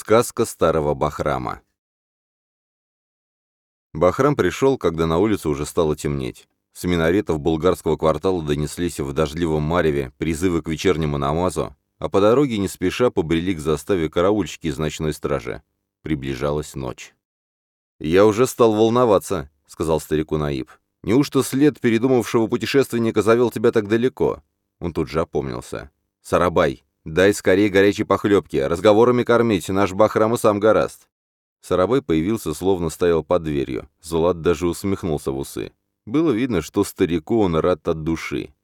Сказка старого Бахрама. Бахрам пришел, когда на улице уже стало темнеть. С минаретов булгарского квартала донеслись в дождливом мареве призывы к вечернему намазу, а по дороге не спеша побрели к заставе караульщики из ночной стражи. Приближалась ночь. «Я уже стал волноваться», — сказал старику Наиб. «Неужто след передумавшего путешественника завел тебя так далеко?» Он тут же опомнился. «Сарабай, дай скорее горячей похлебки, разговорами кормить, наш Бахрам и сам гораст». Сарабай появился, словно стоял под дверью. Злат даже усмехнулся в усы. Было видно, что старику он рад от души.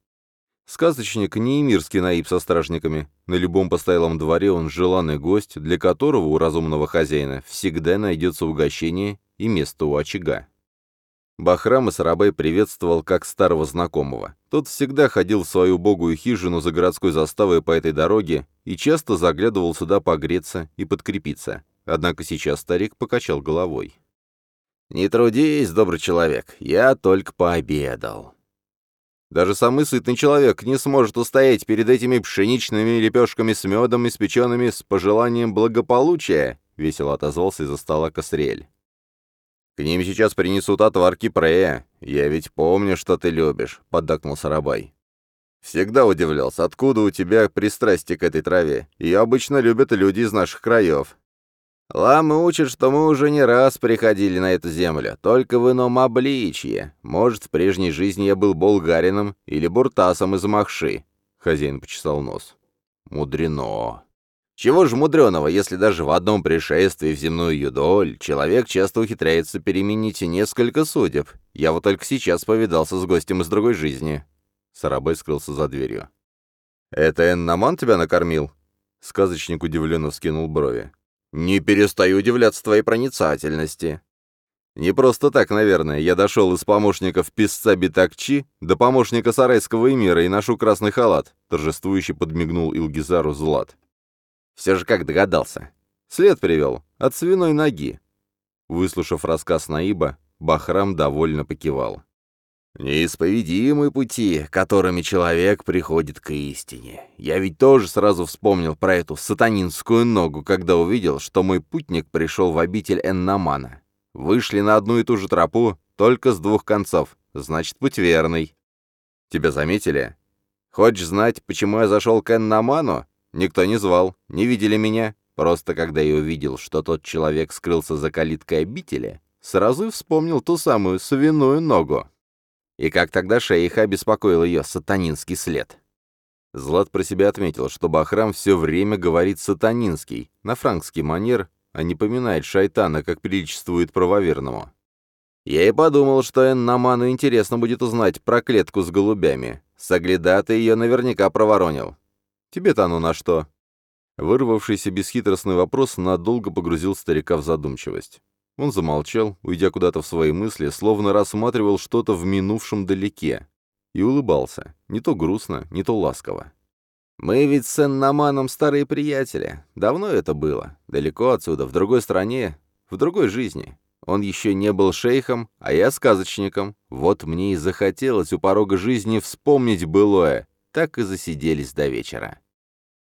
Сказочник не эмирский наиб со стражниками. На любом постоялом дворе он желанный гость, для которого у разумного хозяина всегда найдется угощение и место у очага. Бахрам и Сарабай приветствовал как старого знакомого. Тот всегда ходил в свою убогую хижину за городской заставой по этой дороге и часто заглядывал сюда погреться и подкрепиться. Однако сейчас старик покачал головой. «Не трудись, добрый человек, я только пообедал». Даже самый сытный человек не сможет устоять перед этими пшеничными лепешками с медом, испеченными с пожеланием благополучия, — весело отозвался из-за стола Косрель. «К ним сейчас принесут отвар Кипрея. Я ведь помню, что ты любишь», — поддакнул Сарабай. «Всегда удивлялся, откуда у тебя пристрастие к этой траве. Ее обычно любят люди из наших краев». «Ламы учат, что мы уже не раз приходили на эту землю, только в ином обличье. Может, в прежней жизни я был болгарином или буртасом из Махши», — хозяин почесал нос. «Мудрено», чего же мудреного, если даже в одном пришествии в земную юдоль человек часто ухитряется переменить несколько судеб. Я вот только сейчас повидался с гостем из другой жизни. Сарабай скрылся за дверью. «Это Эннаман тебя накормил?» Сказочник удивленно вскинул брови. «Не перестаю удивляться твоей проницательности». «Не просто так, наверное. Я дошел из помощников писца Битакчи до помощника Сарайского эмира и ношу красный халат», торжествующе подмигнул Илгизару Злат. Все же как догадался. След привел. От свиной ноги. Выслушав рассказ Наиба, Бахрам довольно покивал. «Неисповедимы пути, которыми человек приходит к истине. Я ведь тоже сразу вспомнил про эту сатанинскую ногу, когда увидел, что мой путник пришел в обитель Эннамана. Вышли на одну и ту же тропу, только с двух концов. Значит, путь верный. Тебя заметили? Хочешь знать, почему я зашел к Эннаману? Никто не звал, не видели меня. Просто когда я увидел, что тот человек скрылся за калиткой обители, сразу вспомнил ту самую свиную ногу. И как тогда шейха беспокоил ее сатанинский след. Злат про себя отметил, что Бахрам все время говорит сатанинский, на франкский манер, а не поминает шайтана, как приличествует правоверному. Я и подумал, что Эннаману интересно будет узнать про клетку с голубями. Саглядата ее наверняка проворонил. Тебе-то оно на что?» Вырвавшийся бесхитростный вопрос надолго погрузил старика в задумчивость. Он замолчал, уйдя куда-то в свои мысли, словно рассматривал что-то в минувшем далеке, и улыбался, не то грустно, не то ласково. «Мы ведь с Эннаманом старые приятели. Давно это было. Далеко отсюда, в другой стране, в другой жизни. Он еще не был шейхом, а я сказочником. Вот мне и захотелось у порога жизни вспомнить былое. Так и засиделись до вечера».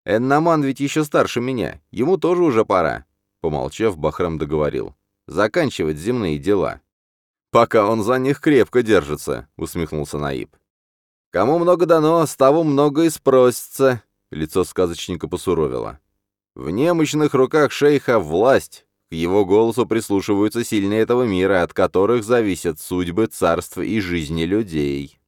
Эннаман ведь еще старше меня, ему тоже уже пора. Помолчав, Бахрам договорил. Заканчивать земные дела. Пока он за них крепко держится, усмехнулся Наиб. Кому много дано, с того много и спросится. Лицо сказочника посуровило. В немощных руках шейха власть. К его голосу прислушиваются сильные этого мира, от которых зависят судьбы царства и жизни людей.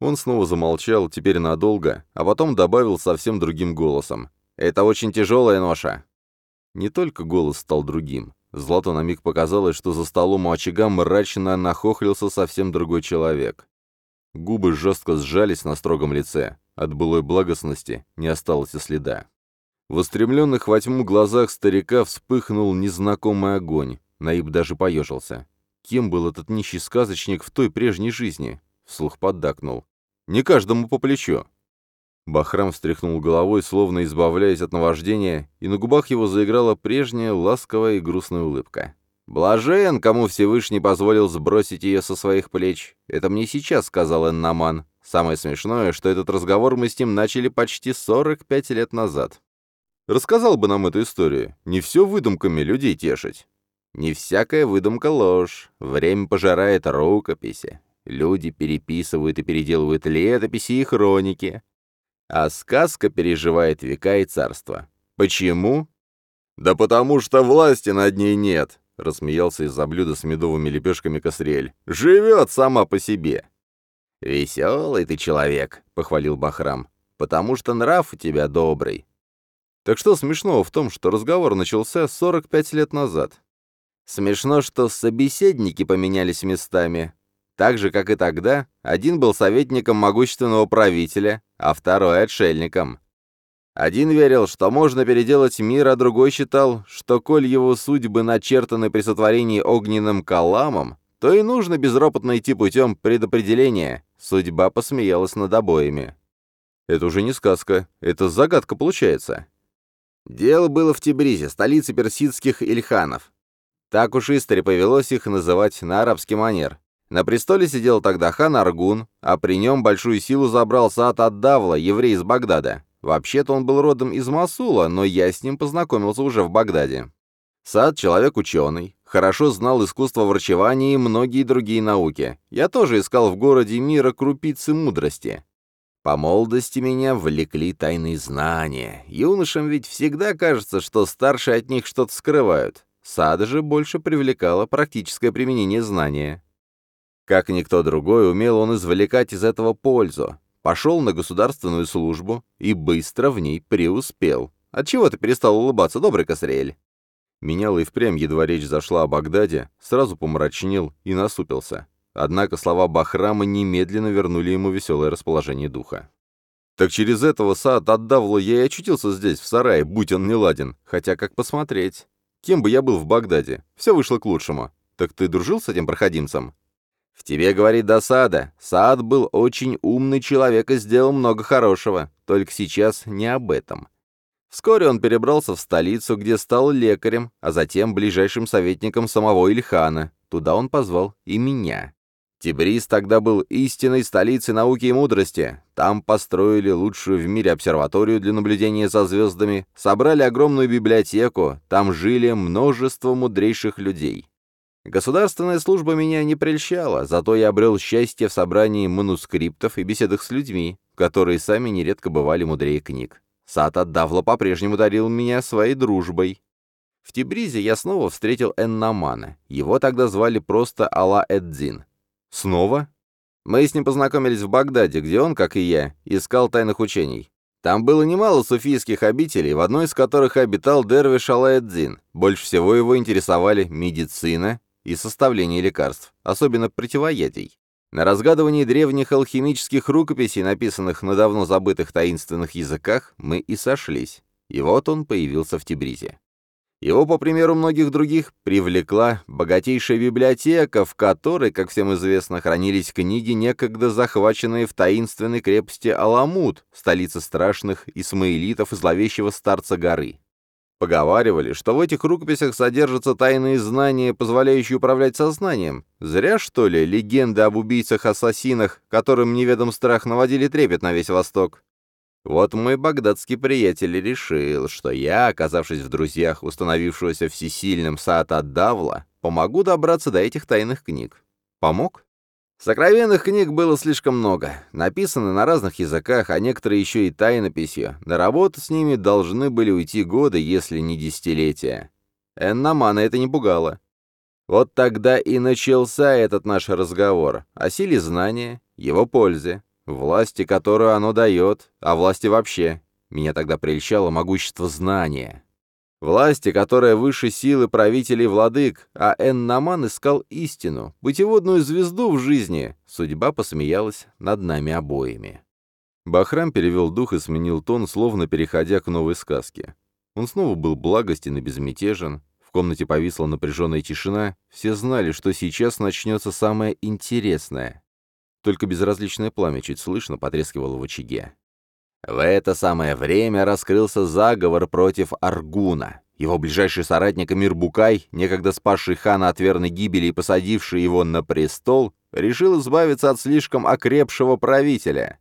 Он снова замолчал, теперь надолго, а потом добавил совсем другим голосом. «Это очень тяжелая ноша». Не только голос стал другим. Злату на миг показалось, что за столом у очага мрачно нахохлился совсем другой человек. Губы жестко сжались на строгом лице. От былой благостности не осталось и следа. В устремленных во тьму глазах старика вспыхнул незнакомый огонь. Наиб даже поежился. Кем был этот нищий сказочник в той прежней жизни? Вслух поддакнул. Не каждому по плечу. Бахрам встряхнул головой, словно избавляясь от наваждения, и на губах его заиграла прежняя ласковая и грустная улыбка. «Блажен, кому Всевышний позволил сбросить ее со своих плеч. Это мне сейчас сказал Эннаман. Самое смешное, что этот разговор мы с ним начали почти 45 лет назад». Рассказал бы нам эту историю. Не все выдумками людей тешить. Не всякая выдумка ложь. Время пожирает рукописи. Люди переписывают и переделывают летописи и хроники. А сказка переживает века и царства. Почему? Да потому что власти над ней нет, рассмеялся из-за блюда с медовыми лепешками Косрель. Живет сама по себе. «Веселый ты человек», — похвалил Бахрам, — «потому что нрав у тебя добрый». Так что смешного в том, что разговор начался 45 лет назад? Смешно, что собеседники поменялись местами. Так же, как и тогда, один был советником могущественного правителя, а второй — отшельником. Один верил, что можно переделать мир, а другой считал, что коль его судьбы начертаны при сотворении огненным каламом, то и нужно безропотно идти путем предопределения. Судьба посмеялась над обоими. Это уже не сказка, это загадка получается. Дело было в Тибризе, столице персидских ильханов. Так уж истори повелось их называть на арабский манер. На престоле сидел тогда хан Аргун, а при нем большую силу забрал Саад ад-Давла, еврей из Багдада. Вообще-то он был родом из Масула, но я с ним познакомился уже в Багдаде. Сад — человек ученый, хорошо знал искусство врачевания и многие другие науки. Я тоже искал в городе мира крупицы мудрости. По молодости меня влекли тайные знания. Юношам ведь всегда кажется, что старшие от них что-то скрывают. Сада же больше привлекало практическое применение знания. Как никто другой, умел он извлекать из этого пользу. Пошел на государственную службу и быстро в ней преуспел. Отчего ты перестал улыбаться, добрый Косрель? Менял и впрямь, едва речь зашла о Багдаде, сразу помрачнел и насупился. Однако слова Бахрама немедленно вернули ему веселое расположение духа. Так через этого сад отдавло я и очутился здесь, в сарае, будь он не ладен. Хотя как посмотреть. Кем бы я был в Багдаде? Все вышло к лучшему. Так ты дружил с этим проходимцем? В тебе говорит досада. Сад был очень умный человек и сделал много хорошего. Только сейчас не об этом. Вскоре он перебрался в столицу, где стал лекарем, а затем ближайшим советником самого Ильхана. Туда он позвал и меня. Тибрис тогда был истинной столицей науки и мудрости. Там построили лучшую в мире обсерваторию для наблюдения за звездами, собрали огромную библиотеку, там жили множество мудрейших людей. Государственная служба меня не прельщала, зато я обрел счастье в собрании манускриптов и беседах с людьми, которые сами нередко бывали мудрее книг. Сад Давла по-прежнему дарил меня своей дружбой. В Тибризе я снова встретил Эннамана. Его тогда звали просто Алла-Эддин. Снова? Мы с ним познакомились в Багдаде, где он, как и я, искал тайных учений. Там было немало суфийских обителей, в одной из которых обитал Дервиш Алаэддин. Больше всего его интересовали медицина, и составление лекарств, особенно противоядий. На разгадывании древних алхимических рукописей, написанных на давно забытых таинственных языках, мы и сошлись. И вот он появился в Тибризе. Его, по примеру многих других, привлекла богатейшая библиотека, в которой, как всем известно, хранились книги, некогда захваченные в таинственной крепости Аламут, столице страшных исмаилитов и зловещего старца горы. Поговаривали, что в этих рукописях содержатся тайные знания, позволяющие управлять сознанием. Зря, что ли, легенды об убийцах-ассасинах, которым неведом страх наводили трепет на весь Восток. Вот мой багдадский приятель решил, что я, оказавшись в друзьях установившегося всесильным Саата Давла, помогу добраться до этих тайных книг. Помог? Сокровенных книг было слишком много, написаны на разных языках, а некоторые еще и тайнописью. На работу с ними должны были уйти годы, если не десятилетия. Эннамана это не пугало. Вот тогда и начался этот наш разговор о силе знания, его пользе, власти, которую оно дает, о власти вообще. Меня тогда прельщало могущество знания. Власти, которая выше силы правителей владык, а Эннаман искал истину, путеводную звезду в жизни. Судьба посмеялась над нами обоими. Бахрам перевел дух и сменил тон, словно переходя к новой сказке. Он снова был благостен и безмятежен. В комнате повисла напряженная тишина. Все знали, что сейчас начнется самое интересное. Только безразличное пламя чуть слышно потрескивало в очаге. В это самое время раскрылся заговор против Аргуна. Его ближайший соратник Амир Букай, некогда спасший хана от верной гибели и посадивший его на престол, решил избавиться от слишком окрепшего правителя.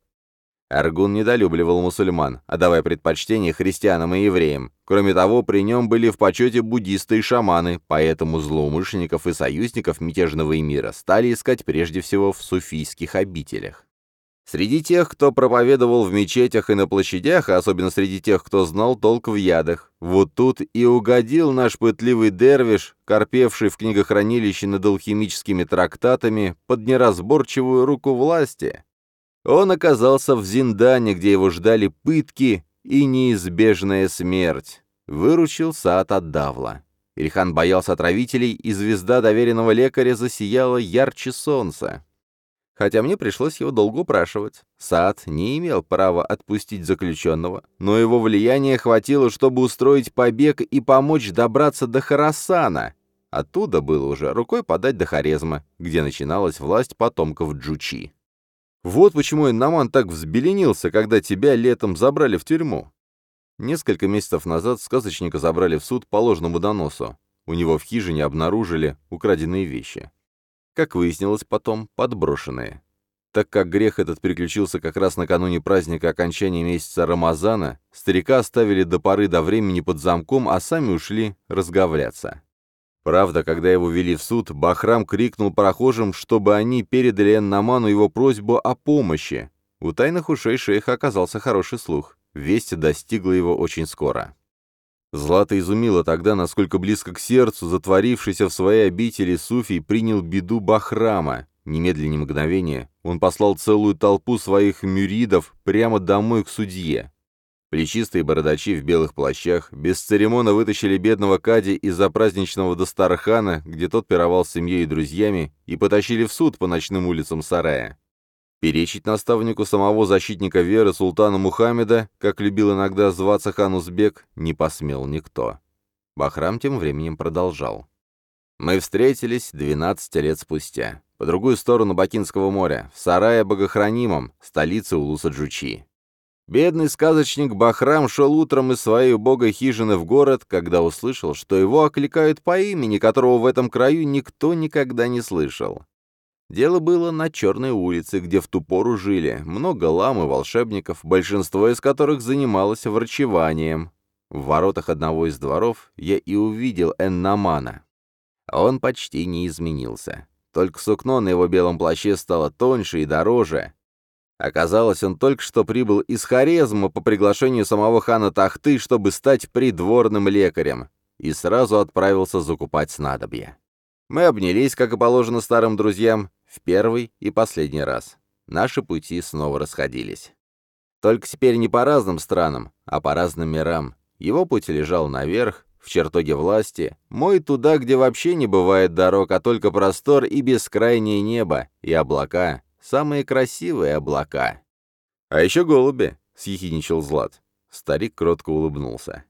Аргун недолюбливал мусульман, отдавая предпочтение христианам и евреям. Кроме того, при нем были в почете буддисты и шаманы, поэтому злоумышленников и союзников мятежного мира стали искать прежде всего в суфийских обителях. Среди тех, кто проповедовал в мечетях и на площадях, а особенно среди тех, кто знал толк в ядах, вот тут и угодил наш пытливый дервиш, корпевший в книгохранилище над алхимическими трактатами под неразборчивую руку власти. Он оказался в Зиндане, где его ждали пытки и неизбежная смерть. Выручил сад от Давла. Ильхан боялся отравителей, и звезда доверенного лекаря засияла ярче солнца. Хотя мне пришлось его долго упрашивать. Сад не имел права отпустить заключенного, но его влияния хватило, чтобы устроить побег и помочь добраться до Харасана. Оттуда было уже рукой подать до Хорезма, где начиналась власть потомков Джучи. Вот почему Иннаман так взбеленился, когда тебя летом забрали в тюрьму. Несколько месяцев назад сказочника забрали в суд по ложному доносу. У него в хижине обнаружили украденные вещи. Как выяснилось потом, подброшенные. Так как грех этот приключился как раз накануне праздника окончания месяца Рамазана, старика оставили до поры до времени под замком, а сами ушли разговляться. Правда, когда его вели в суд, Бахрам крикнул прохожим, чтобы они передали Эннаману его просьбу о помощи. У тайных ушей шейха оказался хороший слух. Весть достигла его очень скоро. Злата изумила тогда, насколько близко к сердцу, затворившийся в своей обители Суфий принял беду Бахрама. Немедленно мгновение он послал целую толпу своих мюридов прямо домой к судье. Плечистые бородачи в белых плащах без церемона вытащили бедного Кади из-за праздничного Достархана, где тот пировал с семьей и друзьями, и потащили в суд по ночным улицам сарая. Перечить наставнику самого защитника веры султана Мухаммеда, как любил иногда зваться хан Узбек, не посмел никто. Бахрам тем временем продолжал. «Мы встретились 12 лет спустя, по другую сторону Бакинского моря, в сарае Богохранимом, столице Улуса Джучи. Бедный сказочник Бахрам шел утром из своей убогой хижины в город, когда услышал, что его окликают по имени, которого в этом краю никто никогда не слышал. Дело было на Черной улице, где в ту пору жили много лам и волшебников, большинство из которых занималось врачеванием. В воротах одного из дворов я и увидел Эннамана. Он почти не изменился. Только сукно на его белом плаще стало тоньше и дороже, Оказалось, он только что прибыл из Хорезма по приглашению самого хана Тахты, чтобы стать придворным лекарем, и сразу отправился закупать снадобья. Мы обнялись, как и положено старым друзьям, в первый и последний раз. Наши пути снова расходились. Только теперь не по разным странам, а по разным мирам. Его путь лежал наверх, в чертоге власти, мой туда, где вообще не бывает дорог, а только простор и бескрайнее небо, и облака, Самые красивые облака. А еще голуби, — съехидничал Злат. Старик кротко улыбнулся.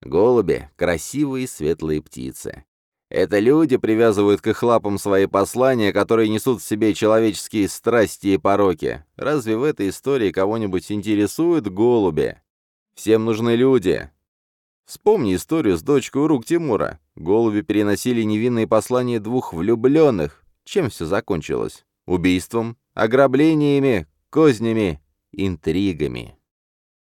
Голуби — красивые светлые птицы. Это люди привязывают к их лапам свои послания, которые несут в себе человеческие страсти и пороки. Разве в этой истории кого-нибудь интересуют голуби? Всем нужны люди. Вспомни историю с дочкой рук Тимура. Голуби переносили невинные послания двух влюбленных. Чем все закончилось? Убийством, ограблениями, кознями, интригами.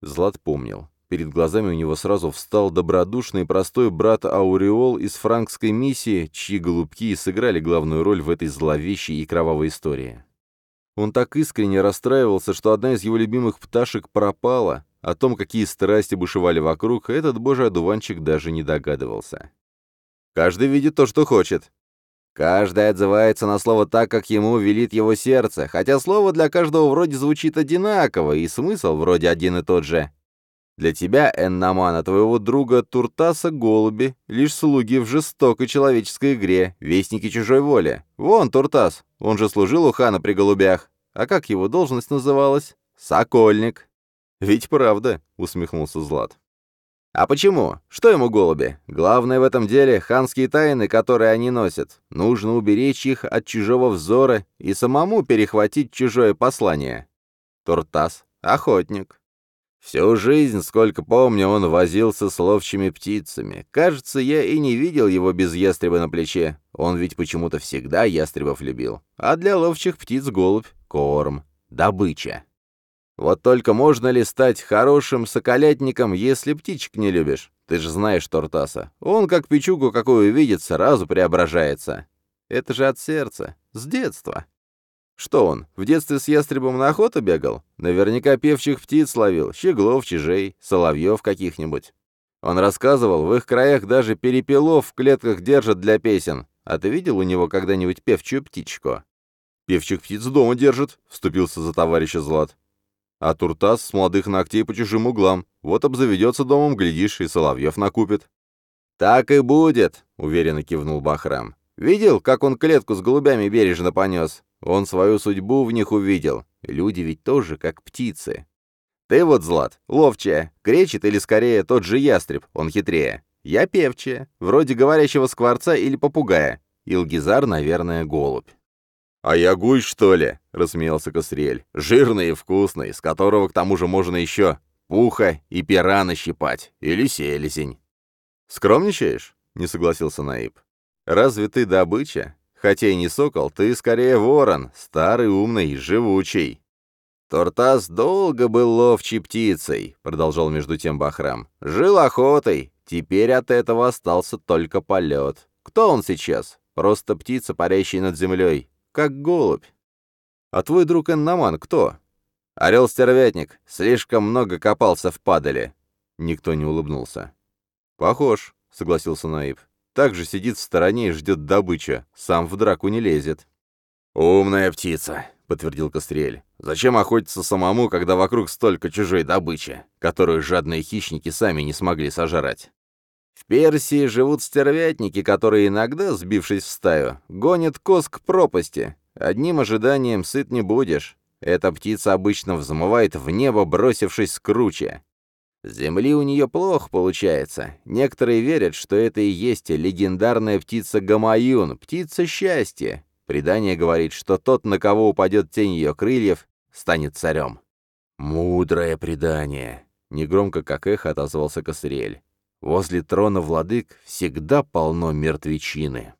Злат помнил. Перед глазами у него сразу встал добродушный и простой брат Ауреол из франкской миссии, чьи голубки сыграли главную роль в этой зловещей и кровавой истории. Он так искренне расстраивался, что одна из его любимых пташек пропала. О том, какие страсти бушевали вокруг, этот божий одуванчик даже не догадывался. «Каждый видит то, что хочет», Каждый отзывается на слово так, как ему велит его сердце, хотя слово для каждого вроде звучит одинаково, и смысл вроде один и тот же. Для тебя, Эннамана, твоего друга Туртаса голуби, лишь слуги в жестокой человеческой игре, вестники чужой воли. Вон Туртас, он же служил у хана при голубях. А как его должность называлась? Сокольник. Ведь правда, усмехнулся Злат. А почему? Что ему голуби? Главное в этом деле — ханские тайны, которые они носят. Нужно уберечь их от чужого взора и самому перехватить чужое послание. Туртас — охотник. Всю жизнь, сколько помню, он возился с ловчими птицами. Кажется, я и не видел его без ястреба на плече. Он ведь почему-то всегда ястребов любил. А для ловчих птиц голубь — корм, добыча. Вот только можно ли стать хорошим соколятником, если птичек не любишь? Ты же знаешь Тортаса. Он, как печугу какую видит, сразу преображается. Это же от сердца, с детства. Что он, в детстве с ястребом на охоту бегал? Наверняка певчих птиц ловил, щеглов, чижей, соловьев каких-нибудь. Он рассказывал, в их краях даже перепелов в клетках держат для песен. А ты видел у него когда-нибудь певчую птичку? «Певчих птиц дома держит», — вступился за товарища Злат. А Туртас с молодых ногтей по чужим углам. Вот обзаведется домом, глядишь, и Соловьев накупит. «Так и будет», — уверенно кивнул Бахрам. «Видел, как он клетку с голубями бережно понес? Он свою судьбу в них увидел. Люди ведь тоже как птицы. Ты вот, Злат, ловчая, кречет или скорее тот же ястреб, он хитрее. Я певчая, вроде говорящего скворца или попугая. Илгизар, наверное, голубь. «А я гусь, что ли?» — рассмеялся Косриэль. «Жирный и вкусный, с которого к тому же можно еще пуха и пера нащипать. Или селезень». «Скромничаешь?» — не согласился Наиб. «Разве ты добыча? Хотя и не сокол, ты скорее ворон, старый, умный и живучий». «Тортас долго был ловчей птицей», — продолжал между тем Бахрам. «Жил охотой. Теперь от этого остался только полет. Кто он сейчас? Просто птица, парящая над землей как голубь. А твой друг Эннаман кто? Орел-стервятник, слишком много копался в падале. Никто не улыбнулся. Похож, согласился Наиб. Так же сидит в стороне и ждет добыча, сам в драку не лезет. «Умная птица», — подтвердил Кострель. «Зачем охотиться самому, когда вокруг столько чужой добычи, которую жадные хищники сами не смогли сожрать?» В Персии живут стервятники, которые иногда, сбившись в стаю, гонят коз к пропасти. Одним ожиданием сыт не будешь. Эта птица обычно взмывает в небо, бросившись с круче. Земли у нее плохо получается. Некоторые верят, что это и есть легендарная птица Гамаюн, птица счастья. Предание говорит, что тот, на кого упадет тень ее крыльев, станет царем. «Мудрое предание», — негромко как эхо отозвался Косриэль. Возле трона владык всегда полно мертвечины.